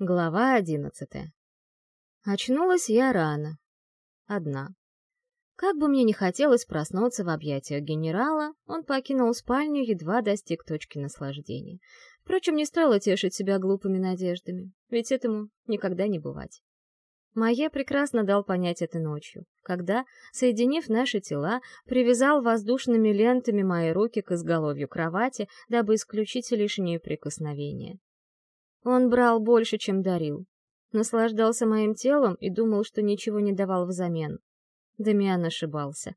Глава одиннадцатая. Очнулась я рано. Одна. Как бы мне не хотелось проснуться в объятиях генерала, он покинул спальню, едва достиг точки наслаждения. Впрочем, не стоило тешить себя глупыми надеждами, ведь этому никогда не бывать. Майе прекрасно дал понять это ночью, когда, соединив наши тела, привязал воздушными лентами мои руки к изголовью кровати, дабы исключить лишние прикосновения. Он брал больше, чем дарил. Наслаждался моим телом и думал, что ничего не давал взамен. Дамиан ошибался.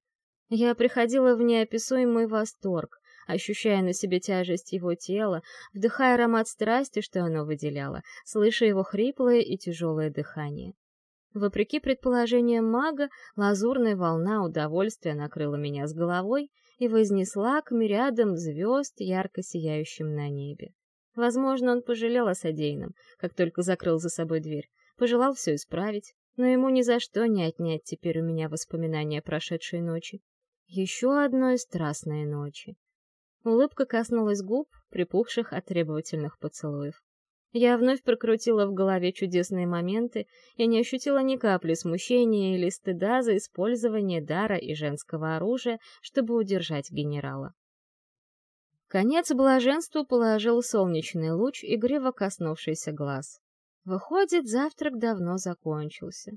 Я приходила в неописуемый восторг, ощущая на себе тяжесть его тела, вдыхая аромат страсти, что оно выделяло, слыша его хриплое и тяжелое дыхание. Вопреки предположениям мага, лазурная волна удовольствия накрыла меня с головой и вознесла к мириадам звезд, ярко сияющим на небе. Возможно, он пожалел о содеянном, как только закрыл за собой дверь, пожелал все исправить, но ему ни за что не отнять теперь у меня воспоминания прошедшей ночи. Еще одной страстной ночи. Улыбка коснулась губ, припухших от требовательных поцелуев. Я вновь прокрутила в голове чудесные моменты и не ощутила ни капли смущения или стыда за использование дара и женского оружия, чтобы удержать генерала. Конец блаженству положил солнечный луч, игриво коснувшийся глаз. Выходит, завтрак давно закончился.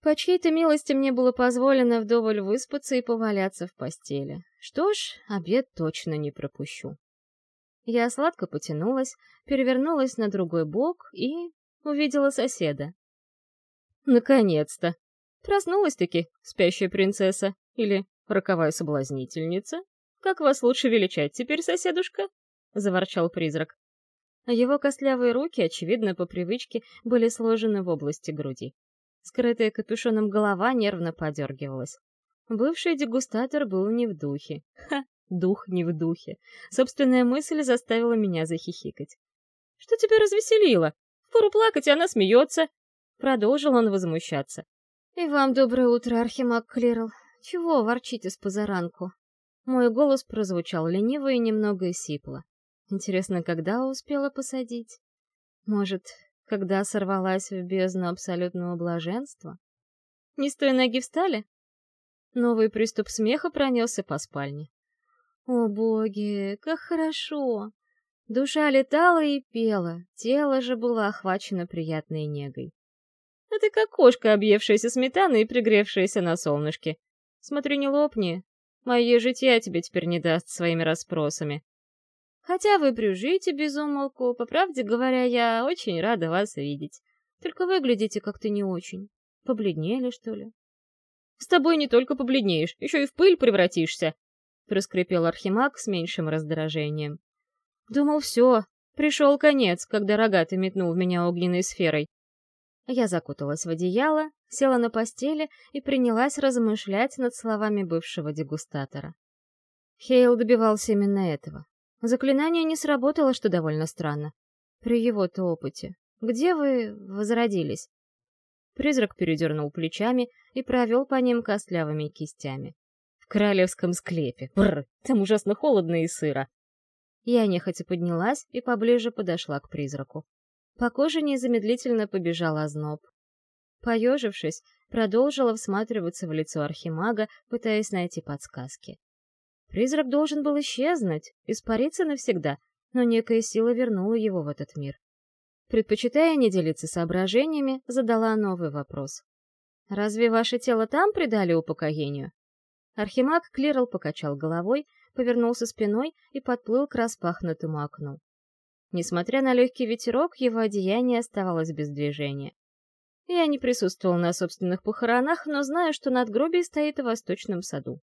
По чьей-то милости мне было позволено вдоволь выспаться и поваляться в постели. Что ж, обед точно не пропущу. Я сладко потянулась, перевернулась на другой бок и увидела соседа. Наконец-то! Проснулась-таки спящая принцесса или роковая соблазнительница, «Как вас лучше величать теперь, соседушка?» — заворчал призрак. Его костлявые руки, очевидно, по привычке, были сложены в области груди. Скрытая капюшоном голова нервно подергивалась. Бывший дегустатор был не в духе. Ха, дух не в духе. Собственная мысль заставила меня захихикать. «Что тебя развеселило? Впору плакать, и она смеется!» Продолжил он возмущаться. «И вам доброе утро, Архимаг Клирл. Чего ворчите с позаранку? Мой голос прозвучал лениво и немного сипло. Интересно, когда успела посадить? Может, когда сорвалась в бездну абсолютного блаженства? Не с той ноги встали? Новый приступ смеха пронесся по спальне. О, боги, как хорошо! Душа летала и пела, тело же было охвачено приятной негой. А ты как кошка, объевшаяся сметаной и пригревшаяся на солнышке. Смотрю, не лопни, Мое житья тебе теперь не даст своими расспросами. Хотя вы брюжите без умолку, по правде говоря, я очень рада вас видеть. Только выглядите как-то не очень. Побледнели, что ли? С тобой не только побледнеешь, еще и в пыль превратишься, проскрипел Архимаг с меньшим раздражением. Думал, все, пришел конец, когда рогатый метнул в меня огненной сферой. Я закуталась в одеяло, села на постели и принялась размышлять над словами бывшего дегустатора. Хейл добивался именно этого. Заклинание не сработало, что довольно странно. При его-то опыте. Где вы возродились? Призрак передернул плечами и провел по ним костлявыми кистями. В королевском склепе. Бррр, там ужасно холодно и сыро. Я нехотя поднялась и поближе подошла к призраку. По коже незамедлительно побежал озноб. Поежившись, продолжила всматриваться в лицо архимага, пытаясь найти подсказки. Призрак должен был исчезнуть, испариться навсегда, но некая сила вернула его в этот мир. Предпочитая не делиться соображениями, задала новый вопрос. «Разве ваше тело там предали упокоению?» Архимаг Клирл покачал головой, повернулся спиной и подплыл к распахнутому окну. Несмотря на легкий ветерок, его одеяние оставалось без движения. Я не присутствовал на собственных похоронах, но знаю, что надгробие стоит в восточном саду.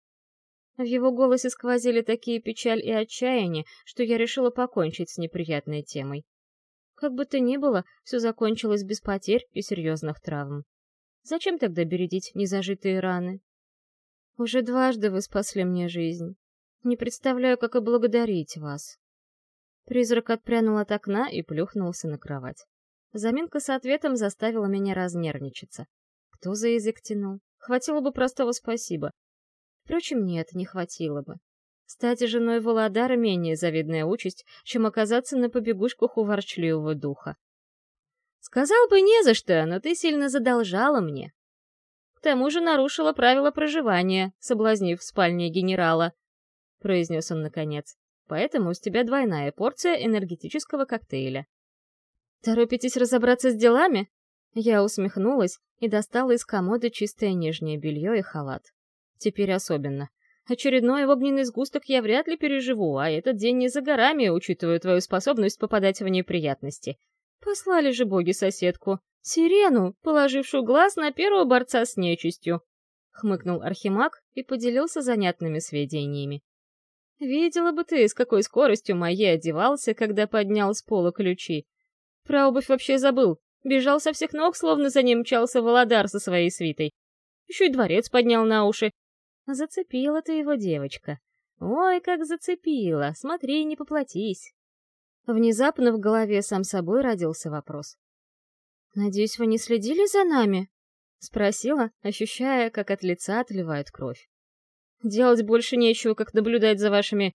В его голосе сквозили такие печаль и отчаяние, что я решила покончить с неприятной темой. Как бы то ни было, все закончилось без потерь и серьезных травм. Зачем тогда бередить незажитые раны? Уже дважды вы спасли мне жизнь. Не представляю, как и благодарить вас. Призрак отпрянул от окна и плюхнулся на кровать. Заминка с ответом заставила меня разнервничаться. Кто за язык тянул? Хватило бы простого спасибо. Впрочем, нет, не хватило бы. Стать женой Володара менее завидная участь, чем оказаться на побегушках у ворчливого духа. Сказал бы не за что, но ты сильно задолжала мне. К тому же нарушила правила проживания, соблазнив в спальне генерала, — произнес он наконец. Поэтому с тебя двойная порция энергетического коктейля. Торопитесь разобраться с делами? Я усмехнулась и достала из комода чистое нижнее белье и халат. Теперь особенно. Очередной огненный сгусток я вряд ли переживу, а этот день не за горами, учитывая твою способность попадать в неприятности. Послали же боги соседку. Сирену, положившую глаз на первого борца с нечистью. Хмыкнул Архимаг и поделился занятными сведениями. Видела бы ты, с какой скоростью Майе одевался, когда поднял с пола ключи. Про обувь вообще забыл. Бежал со всех ног, словно за ним мчался Володар со своей свитой. Еще и дворец поднял на уши, Зацепила ты его, девочка. Ой, как зацепила. Смотри, не поплатись. Внезапно в голове сам собой родился вопрос. «Надеюсь, вы не следили за нами?» — спросила, ощущая, как от лица отливает кровь. «Делать больше нечего, как наблюдать за вашими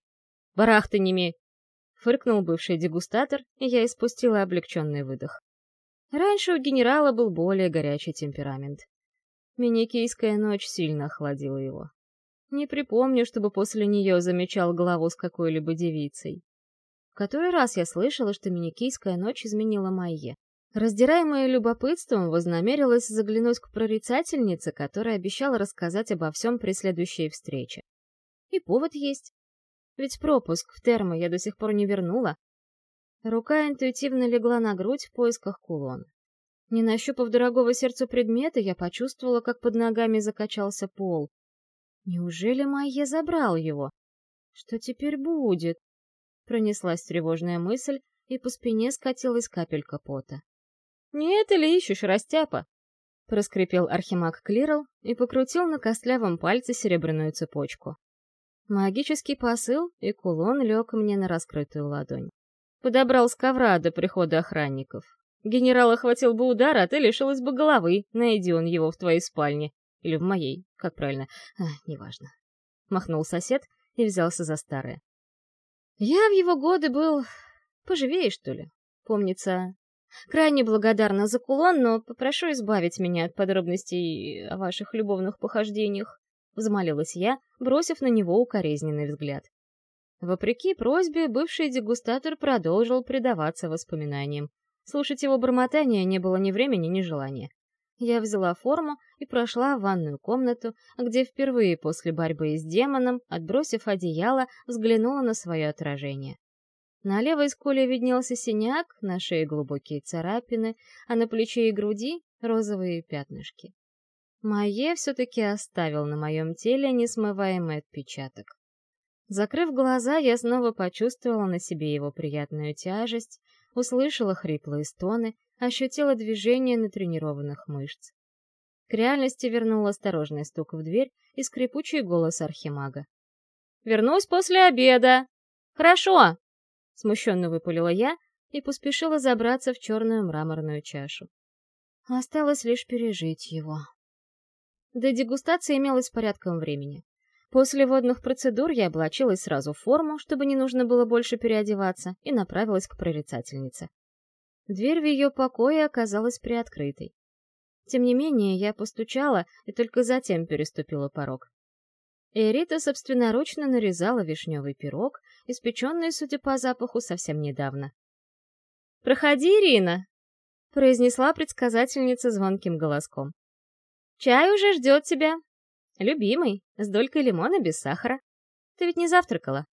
барахтаниями!» — фыркнул бывший дегустатор, и я испустила облегченный выдох. Раньше у генерала был более горячий темперамент. Миникийская ночь сильно охладила его. Не припомню, чтобы после нее замечал голову с какой-либо девицей. В который раз я слышала, что Миникийская ночь изменила Майе. Раздираемая любопытством, вознамерилась заглянуть к прорицательнице, которая обещала рассказать обо всем при следующей встрече. И повод есть. Ведь пропуск в термо я до сих пор не вернула. Рука интуитивно легла на грудь в поисках кулона. Не нащупав дорогого сердцу предмета, я почувствовала, как под ногами закачался пол. Неужели Майя забрал его? Что теперь будет? Пронеслась тревожная мысль, и по спине скатилась капелька пота. «Не это ли ищешь, растяпа?» Проскрипел архимаг Клирл и покрутил на костлявом пальце серебряную цепочку. Магический посыл, и кулон лег мне на раскрытую ладонь. Подобрал с ковра до прихода охранников. Генерал охватил бы удар, а ты лишилась бы головы, найди он его в твоей спальне. Или в моей, как правильно. А, неважно. Махнул сосед и взялся за старое. Я в его годы был поживее, что ли. Помнится, крайне благодарна за кулон, но попрошу избавить меня от подробностей о ваших любовных похождениях. Взмолилась я, бросив на него укоризненный взгляд. Вопреки просьбе, бывший дегустатор продолжил предаваться воспоминаниям. Слушать его бормотание не было ни времени, ни желания. Я взяла форму и прошла в ванную комнату, где впервые после борьбы с демоном, отбросив одеяло, взглянула на свое отражение. На левой скуле виднелся синяк, на шее глубокие царапины, а на плече и груди — розовые пятнышки. Майе все-таки оставил на моем теле несмываемый отпечаток. Закрыв глаза, я снова почувствовала на себе его приятную тяжесть, услышала хриплые стоны, ощутила движение натренированных мышц. К реальности вернул осторожный стук в дверь и скрипучий голос архимага. «Вернусь после обеда!» «Хорошо!» — смущенно выпалила я и поспешила забраться в черную мраморную чашу. Осталось лишь пережить его. До дегустации имелось порядком времени. После водных процедур я облачилась сразу в форму, чтобы не нужно было больше переодеваться, и направилась к прорицательнице. Дверь в ее покое оказалась приоткрытой. Тем не менее, я постучала и только затем переступила порог. Эрита собственноручно нарезала вишневый пирог, испеченный, судя по запаху, совсем недавно. «Проходи, Ирина!» — произнесла предсказательница звонким голоском. «Чай уже ждет тебя. Любимый, с долькой лимона без сахара. Ты ведь не завтракала?»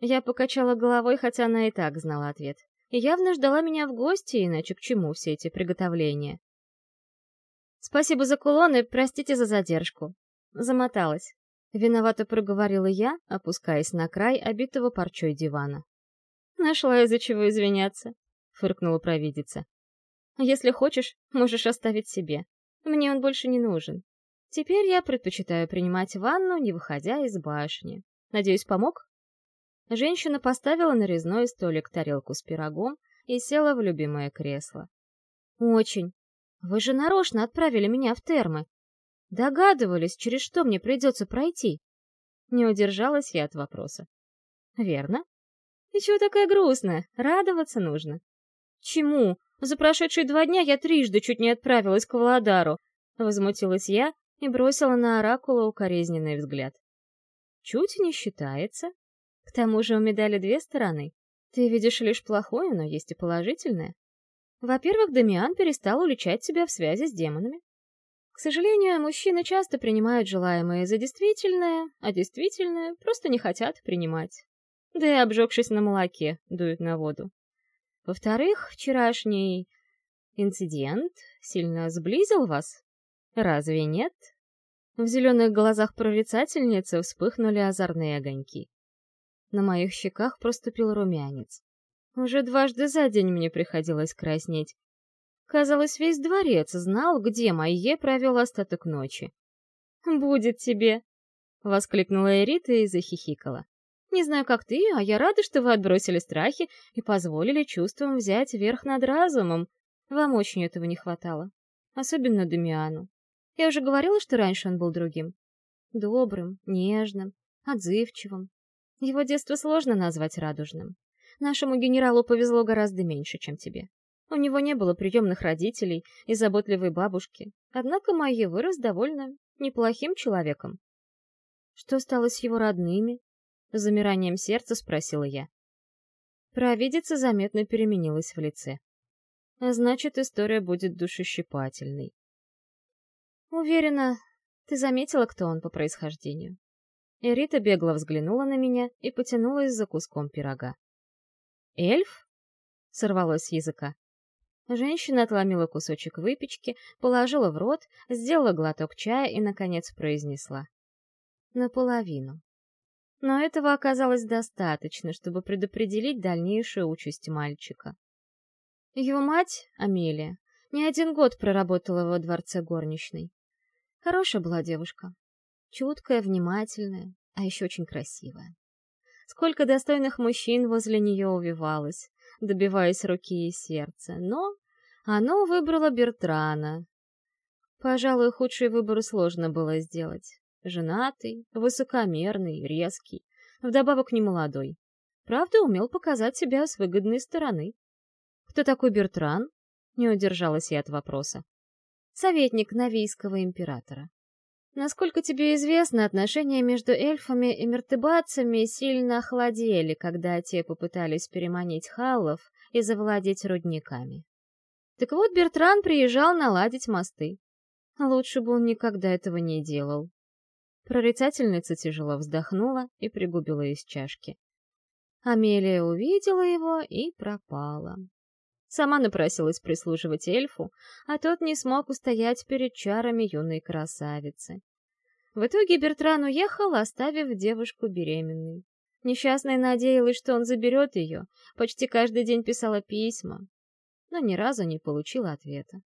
Я покачала головой, хотя она и так знала ответ и явно ждала меня в гости, иначе к чему все эти приготовления. «Спасибо за кулоны, простите за задержку». Замоталась. Виновато проговорила я, опускаясь на край обитого парчой дивана. «Нашла из-за чего извиняться», — фыркнула провидица. «Если хочешь, можешь оставить себе. Мне он больше не нужен. Теперь я предпочитаю принимать ванну, не выходя из башни. Надеюсь, помог?» Женщина поставила на резной столик тарелку с пирогом и села в любимое кресло. «Очень. Вы же нарочно отправили меня в термы. Догадывались, через что мне придется пройти?» Не удержалась я от вопроса. «Верно. И чего такая грустная? Радоваться нужно». «Чему? За прошедшие два дня я трижды чуть не отправилась к Владару. Возмутилась я и бросила на Оракула укоризненный взгляд. Чуть не считается. К тому же у медали две стороны. Ты видишь лишь плохое, но есть и положительное. Во-первых, Дамиан перестал уличать себя в связи с демонами. К сожалению, мужчины часто принимают желаемое за действительное, а действительное просто не хотят принимать. Да и обжегшись на молоке, дуют на воду. Во-вторых, вчерашний инцидент сильно сблизил вас? Разве нет? В зеленых глазах прорицательницы вспыхнули озорные огоньки. На моих щеках проступил румянец. Уже дважды за день мне приходилось краснеть, Казалось, весь дворец знал, где Майе провел остаток ночи. «Будет тебе!» — воскликнула Эрита и захихикала. «Не знаю, как ты, а я рада, что вы отбросили страхи и позволили чувствам взять верх над разумом. Вам очень этого не хватало. Особенно Дамиану. Я уже говорила, что раньше он был другим. Добрым, нежным, отзывчивым. Его детство сложно назвать радужным. Нашему генералу повезло гораздо меньше, чем тебе. У него не было приемных родителей и заботливой бабушки, однако Майя вырос довольно неплохим человеком. Что стало с его родными? Замиранием сердца спросила я. Провидица заметно переменилась в лице. Значит, история будет душещипательной. Уверена, ты заметила, кто он по происхождению. Эрита бегло взглянула на меня и потянулась за куском пирога. «Эльф?» — сорвалось с языка. Женщина отломила кусочек выпечки, положила в рот, сделала глоток чая и, наконец, произнесла. Наполовину. Но этого оказалось достаточно, чтобы предопределить дальнейшую участь мальчика. Его мать, Амелия, не один год проработала во дворце горничной. Хорошая была девушка. Чуткая, внимательная, а еще очень красивая. Сколько достойных мужчин возле нее увивалось, добиваясь руки и сердца, но оно выбрало Бертрана. Пожалуй, худший выбор сложно было сделать. Женатый, высокомерный, резкий, вдобавок немолодой. Правда, умел показать себя с выгодной стороны. «Кто такой Бертран?» — не удержалась я от вопроса. «Советник Навийского императора. Насколько тебе известно, отношения между эльфами и мертыбацами сильно охладели, когда те попытались переманить халлов и завладеть рудниками. Так вот, Бертран приезжал наладить мосты. Лучше бы он никогда этого не делал. Прорицательница тяжело вздохнула и пригубила из чашки. Амелия увидела его и пропала. Сама напросилась прислуживать эльфу, а тот не смог устоять перед чарами юной красавицы. В итоге Бертран уехал, оставив девушку беременной. Несчастная надеялась, что он заберет ее, почти каждый день писала письма, но ни разу не получила ответа.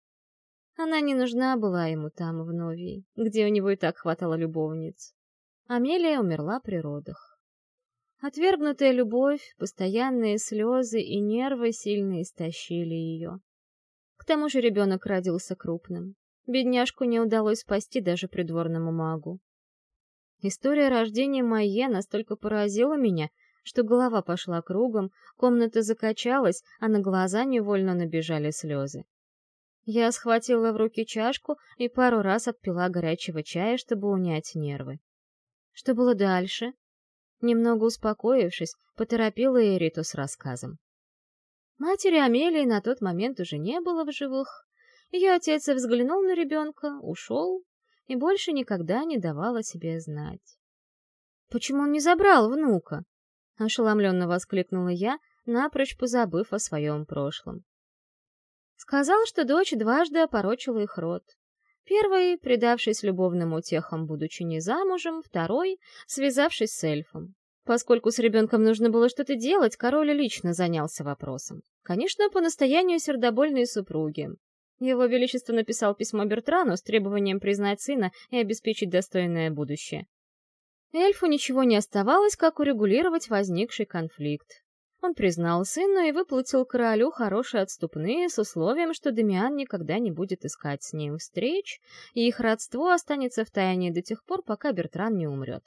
Она не нужна была ему там, в Новии, где у него и так хватало любовниц. Амелия умерла при родах. Отвергнутая любовь, постоянные слезы и нервы сильно истощили ее. К тому же ребенок родился крупным. Бедняжку не удалось спасти даже придворному магу. История рождения Майе настолько поразила меня, что голова пошла кругом, комната закачалась, а на глаза невольно набежали слезы. Я схватила в руки чашку и пару раз отпила горячего чая, чтобы унять нервы. Что было дальше? Немного успокоившись, поторопила Эриту с рассказом. Матери Амелии на тот момент уже не было в живых. Ее отец взглянул на ребенка, ушел и больше никогда не давал о себе знать. «Почему он не забрал внука?» — ошеломленно воскликнула я, напрочь позабыв о своем прошлом. Сказал, что дочь дважды опорочила их род. Первый, предавшись любовным утехам, будучи не замужем, второй, связавшись с эльфом. Поскольку с ребенком нужно было что-то делать, король лично занялся вопросом. Конечно, по настоянию сердобольной супруги. Его Величество написал письмо Бертрану с требованием признать сына и обеспечить достойное будущее. Эльфу ничего не оставалось, как урегулировать возникший конфликт. Он признал сына и выплатил королю хорошие отступные с условием, что Дамиан никогда не будет искать с ним встреч, и их родство останется в тайне до тех пор, пока Бертран не умрет.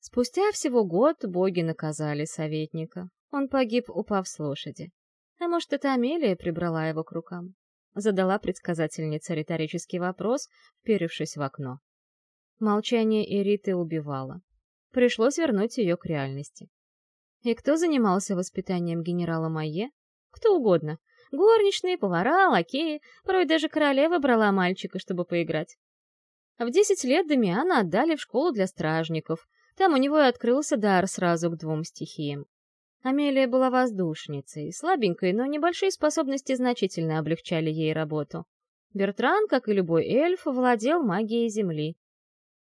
Спустя всего год боги наказали советника. Он погиб, упав с лошади. А может, это Амелия прибрала его к рукам? Задала предсказательница риторический вопрос, вперевшись в окно. Молчание Эриты убивало. Пришлось вернуть ее к реальности. И кто занимался воспитанием генерала Майе? Кто угодно. Горничные, повара, лакеи, порой даже королева брала мальчика, чтобы поиграть. В десять лет Дамиана отдали в школу для стражников. Там у него и открылся дар сразу к двум стихиям. Амелия была воздушницей, слабенькой, но небольшие способности значительно облегчали ей работу. Бертран, как и любой эльф, владел магией земли.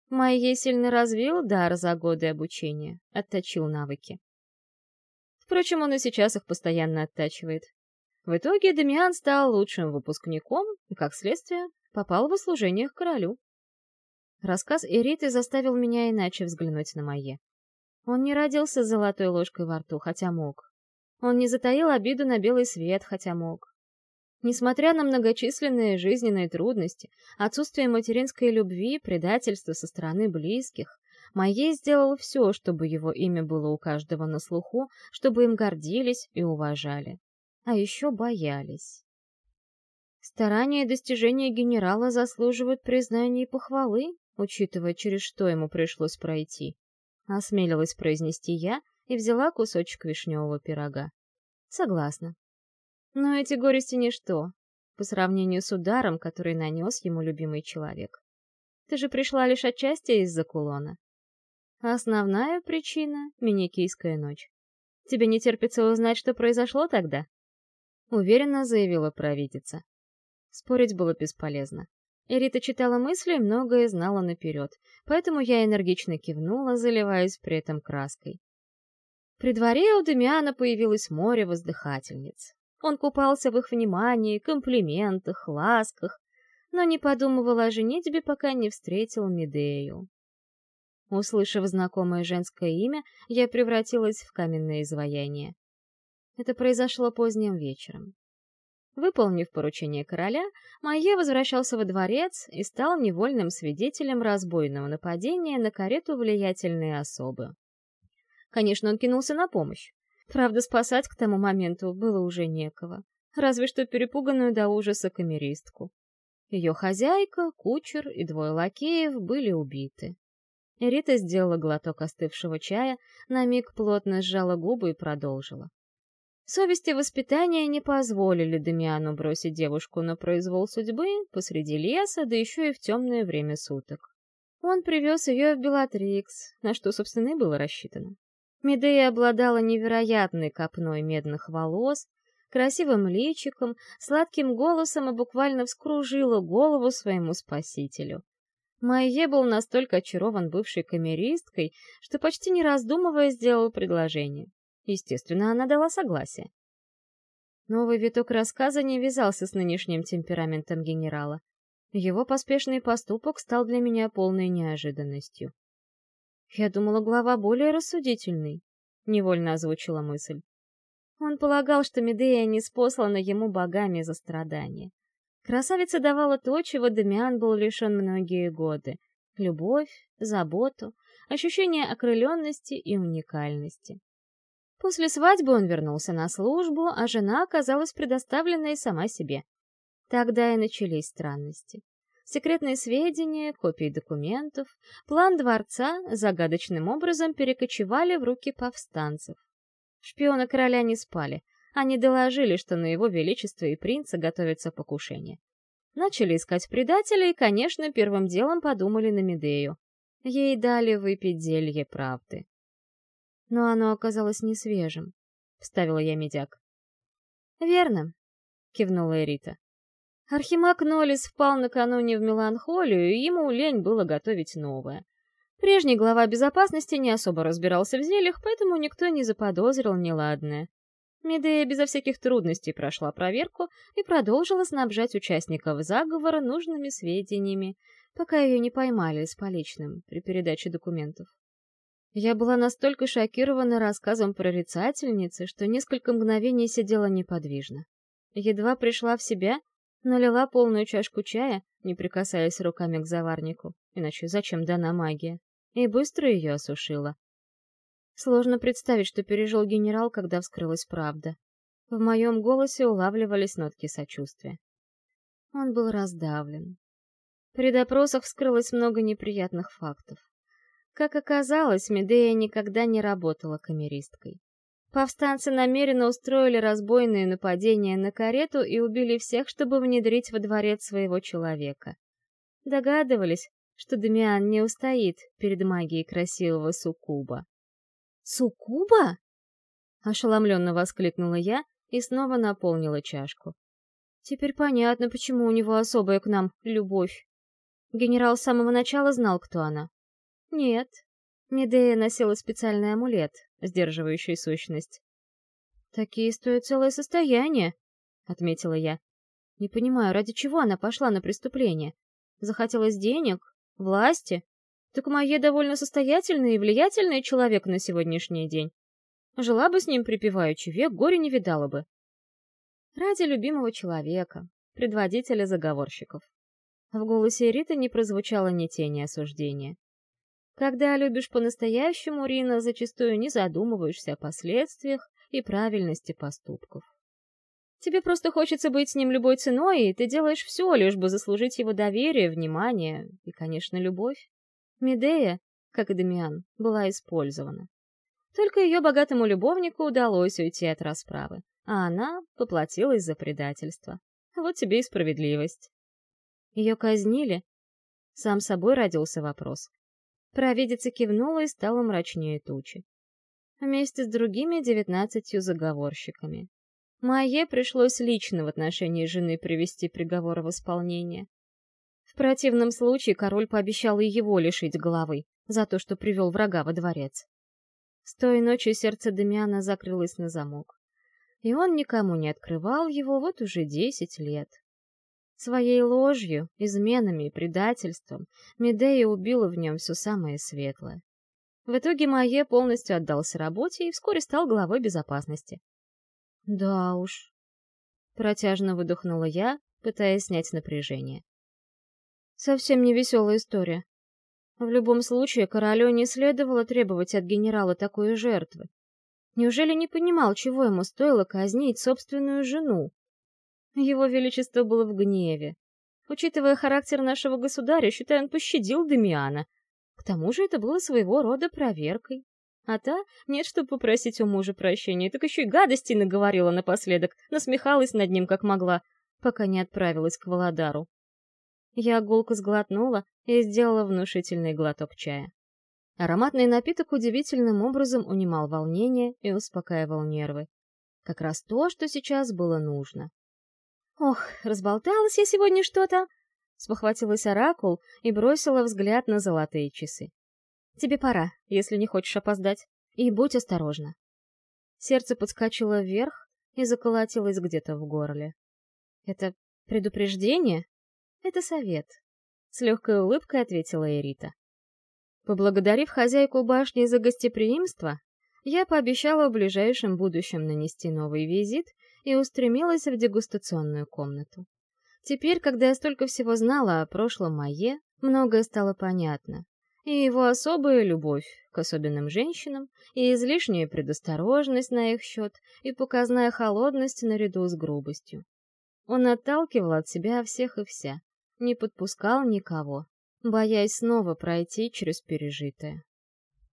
Майе сильно развил дар за годы обучения, отточил навыки. Впрочем, он и сейчас их постоянно оттачивает. В итоге Дамиан стал лучшим выпускником и, как следствие, попал в служение к королю. Рассказ Эриты заставил меня иначе взглянуть на Майе. Он не родился с золотой ложкой во рту, хотя мог. Он не затаил обиду на белый свет, хотя мог. Несмотря на многочисленные жизненные трудности, отсутствие материнской любви, предательство со стороны близких, Майей сделал все, чтобы его имя было у каждого на слуху, чтобы им гордились и уважали. А еще боялись. Старания и достижения генерала заслуживают признания и похвалы, учитывая, через что ему пришлось пройти. Осмелилась произнести я и взяла кусочек вишневого пирога. Согласна. Но эти горести ничто, по сравнению с ударом, который нанес ему любимый человек. Ты же пришла лишь отчасти из-за кулона. Основная причина — Миникийская ночь. Тебе не терпится узнать, что произошло тогда? Уверенно заявила провидица. Спорить было бесполезно. Эрита читала мысли и многое знала наперед, поэтому я энергично кивнула, заливаясь при этом краской. При дворе у Демиана появилось море воздыхательниц. Он купался в их внимании, комплиментах, ласках, но не подумывал о женитьбе, пока не встретил Медею. Услышав знакомое женское имя, я превратилась в каменное изваяние. Это произошло поздним вечером. Выполнив поручение короля, Майе возвращался во дворец и стал невольным свидетелем разбойного нападения на карету влиятельной особы. Конечно, он кинулся на помощь. Правда, спасать к тому моменту было уже некого. Разве что перепуганную до ужаса камеристку. Ее хозяйка, кучер и двое лакеев были убиты. Рита сделала глоток остывшего чая, на миг плотно сжала губы и продолжила. Совесть и воспитание не позволили Дамиану бросить девушку на произвол судьбы посреди леса, да еще и в темное время суток. Он привез ее в Белатрикс, на что, собственно, и было рассчитано. Медея обладала невероятной копной медных волос, красивым личиком, сладким голосом и буквально вскружила голову своему спасителю. Майе был настолько очарован бывшей камеристкой, что почти не раздумывая сделал предложение. Естественно, она дала согласие. Новый виток рассказа не вязался с нынешним темпераментом генерала. Его поспешный поступок стал для меня полной неожиданностью. Я думала, глава более рассудительный, — невольно озвучила мысль. Он полагал, что Медея не спослана ему богами за страдания. Красавица давала то, чего Дамиан был лишен многие годы — любовь, заботу, ощущение окрыленности и уникальности. После свадьбы он вернулся на службу, а жена оказалась предоставленной сама себе. Тогда и начались странности секретные сведения, копии документов, план дворца загадочным образом перекочевали в руки повстанцев. Шпионы короля не спали. Они доложили, что на его величество и принца готовится покушение. Начали искать предателя и, конечно, первым делом подумали на Медею. Ей дали выпить зелье правды. Но оно оказалось не свежим, — вставила я медяк. «Верно», — кивнула Эрита. Архимаг Нолис впал накануне в меланхолию, и ему лень было готовить новое. Прежний глава безопасности не особо разбирался в зельях, поэтому никто не заподозрил неладное. Медея безо всяких трудностей прошла проверку и продолжила снабжать участников заговора нужными сведениями, пока ее не поймали с поличным при передаче документов. Я была настолько шокирована рассказом прорицательницы, что несколько мгновений сидела неподвижно. Едва пришла в себя, Налила полную чашку чая, не прикасаясь руками к заварнику, иначе зачем дана магия, и быстро ее осушила. Сложно представить, что пережил генерал, когда вскрылась правда. В моем голосе улавливались нотки сочувствия. Он был раздавлен. При допросах вскрылось много неприятных фактов. Как оказалось, Медея никогда не работала камеристкой. Повстанцы намеренно устроили разбойные нападения на карету и убили всех, чтобы внедрить во дворец своего человека. Догадывались, что Дамиан не устоит перед магией красивого суккуба. «Суккуба?» — ошеломленно воскликнула я и снова наполнила чашку. «Теперь понятно, почему у него особая к нам любовь. Генерал с самого начала знал, кто она». «Нет». Медея носила специальный амулет, сдерживающий сущность. «Такие стоят целое состояние», — отметила я. «Не понимаю, ради чего она пошла на преступление? Захотелось денег? Власти? Так Майе довольно состоятельный и влиятельный человек на сегодняшний день. Жила бы с ним припеваючи, век горе не видала бы. Ради любимого человека, предводителя заговорщиков. В голосе Риты не прозвучало ни тени осуждения. Когда любишь по-настоящему, Рина, зачастую не задумываешься о последствиях и правильности поступков. Тебе просто хочется быть с ним любой ценой, и ты делаешь все, лишь бы заслужить его доверие, внимание и, конечно, любовь. Медея, как и Дамиан, была использована. Только ее богатому любовнику удалось уйти от расправы, а она поплатилась за предательство. Вот тебе и справедливость. Ее казнили? Сам собой родился вопрос. Провидица кивнула и стала мрачнее тучи. Вместе с другими девятнадцатью заговорщиками. Майе пришлось лично в отношении жены привести приговор в исполнение. Противном случае король пообещал и его лишить головы за то, что привел врага во дворец. С той ночи сердце Демиана закрылось на замок. И он никому не открывал его вот уже десять лет. Своей ложью, изменами и предательством Медея убила в нем все самое светлое. В итоге Майе полностью отдался работе и вскоре стал главой безопасности. «Да уж», — протяжно выдохнула я, пытаясь снять напряжение. Совсем не веселая история. В любом случае, королю не следовало требовать от генерала такой жертвы. Неужели не понимал, чего ему стоило казнить собственную жену? Его Величество было в гневе. Учитывая характер нашего государя, считаю, он пощадил Демиана. К тому же это было своего рода проверкой. А та, нет, чтобы попросить у мужа прощения, так еще и гадостей наговорила напоследок, насмехалась над ним как могла, пока не отправилась к Володару. Я гулко сглотнула и сделала внушительный глоток чая. Ароматный напиток удивительным образом унимал волнение и успокаивал нервы. Как раз то, что сейчас было нужно. «Ох, разболталась я сегодня что-то!» Спохватилась Оракул и бросила взгляд на золотые часы. «Тебе пора, если не хочешь опоздать. И будь осторожна». Сердце подскочило вверх и заколотилось где-то в горле. «Это предупреждение?» «Это совет», — с легкой улыбкой ответила Эрита. Поблагодарив хозяйку башни за гостеприимство, я пообещала в ближайшем будущем нанести новый визит и устремилась в дегустационную комнату. Теперь, когда я столько всего знала о прошлом Майе, многое стало понятно. И его особая любовь к особенным женщинам, и излишняя предосторожность на их счет, и показная холодность наряду с грубостью. Он отталкивал от себя всех и вся, не подпускал никого, боясь снова пройти через пережитое.